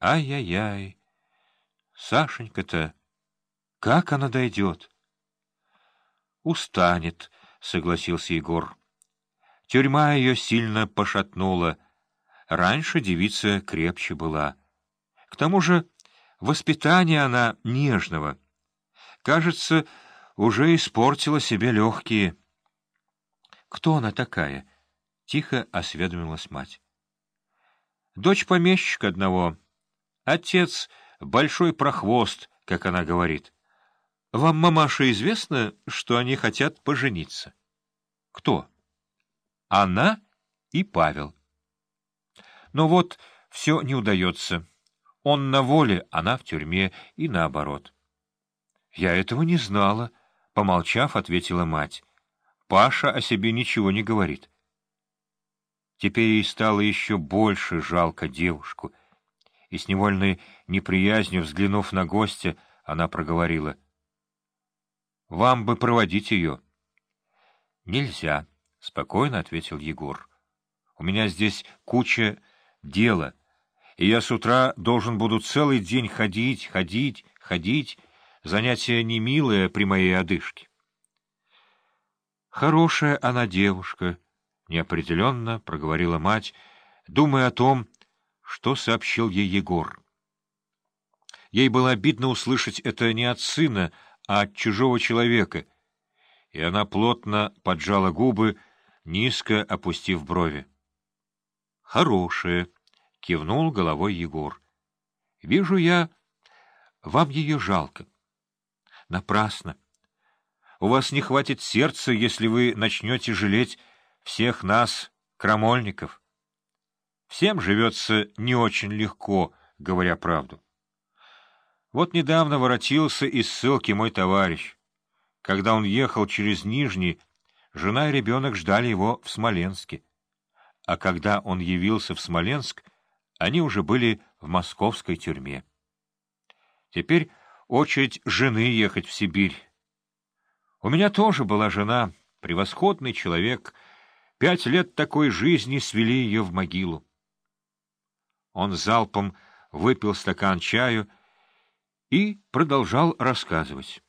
Ай-яй-яй! Сашенька-то, как она дойдет? Устанет, — согласился Егор. Тюрьма ее сильно пошатнула. Раньше девица крепче была. К тому же воспитание она нежного. Кажется, уже испортила себе легкие. — Кто она такая? — тихо осведомилась мать. — Дочь помещика одного. Отец — большой прохвост, как она говорит. Вам, мамаша, известно, что они хотят пожениться? — Кто? — она и Павел. Но вот все не удается. Он на воле, она в тюрьме, и наоборот. — Я этого не знала, — помолчав, ответила мать. Паша о себе ничего не говорит. Теперь ей стало еще больше жалко девушку, и с невольной неприязнью, взглянув на гостя, она проговорила. — Вам бы проводить ее. — Нельзя. — спокойно ответил Егор. — У меня здесь куча дела, и я с утра должен буду целый день ходить, ходить, ходить. Занятие не милое при моей одышке. — Хорошая она девушка, — неопределенно проговорила мать, думая о том, что сообщил ей Егор. Ей было обидно услышать это не от сына, а от чужого человека, и она плотно поджала губы, низко опустив брови. — Хорошая, — кивнул головой Егор. — Вижу я, вам ее жалко. — Напрасно. У вас не хватит сердца, если вы начнете жалеть всех нас, крамольников. Всем живется не очень легко, говоря правду. Вот недавно воротился из ссылки мой товарищ. Когда он ехал через Нижний, Жена и ребенок ждали его в Смоленске. А когда он явился в Смоленск, они уже были в московской тюрьме. Теперь очередь жены ехать в Сибирь. У меня тоже была жена, превосходный человек. Пять лет такой жизни свели ее в могилу. Он залпом выпил стакан чаю и продолжал рассказывать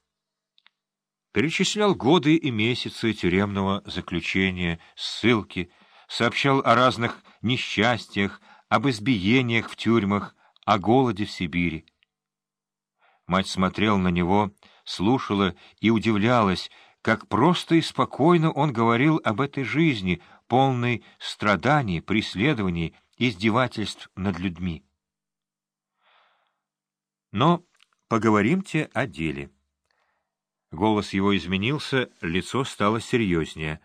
перечислял годы и месяцы тюремного заключения, ссылки, сообщал о разных несчастьях, об избиениях в тюрьмах, о голоде в Сибири. Мать смотрела на него, слушала и удивлялась, как просто и спокойно он говорил об этой жизни, полной страданий, преследований, издевательств над людьми. Но поговоримте о деле. Голос его изменился, лицо стало серьезнее.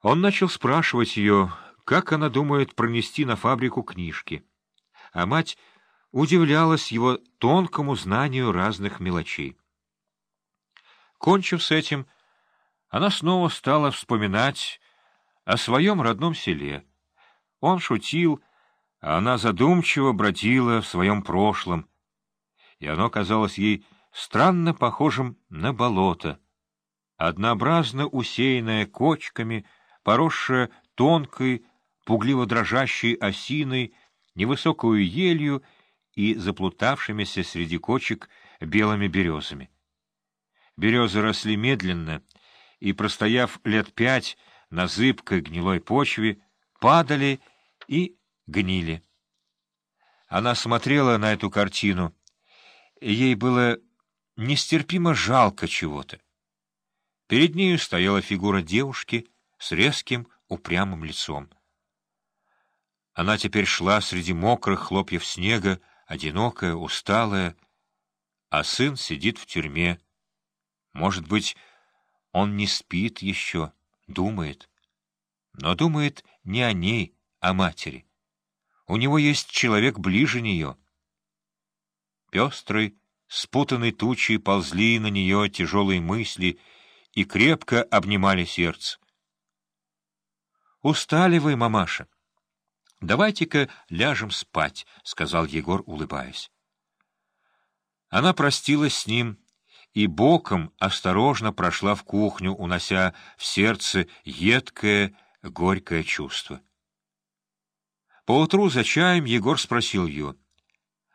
Он начал спрашивать ее, как она думает пронести на фабрику книжки. А мать удивлялась его тонкому знанию разных мелочей. Кончив с этим, она снова стала вспоминать о своем родном селе. Он шутил, а она задумчиво бродила в своем прошлом, и оно казалось ей странно похожим на болото, однообразно усеянное кочками, поросшее тонкой, пугливо дрожащей осиной, невысокую елью и заплутавшимися среди кочек белыми березами. Березы росли медленно, и, простояв лет пять на зыбкой гнилой почве, падали и гнили. Она смотрела на эту картину, ей было нестерпимо жалко чего-то. Перед нею стояла фигура девушки с резким, упрямым лицом. Она теперь шла среди мокрых хлопьев снега, одинокая, усталая, а сын сидит в тюрьме. Может быть, он не спит еще, думает. Но думает не о ней, а о матери. У него есть человек ближе нее. Пестрый, спутанной тучей ползли на нее тяжелые мысли и крепко обнимали сердце. «Устали вы, мамаша?» «Давайте-ка ляжем спать», — сказал Егор, улыбаясь. Она простилась с ним и боком осторожно прошла в кухню, унося в сердце едкое, горькое чувство. Поутру за чаем Егор спросил ее —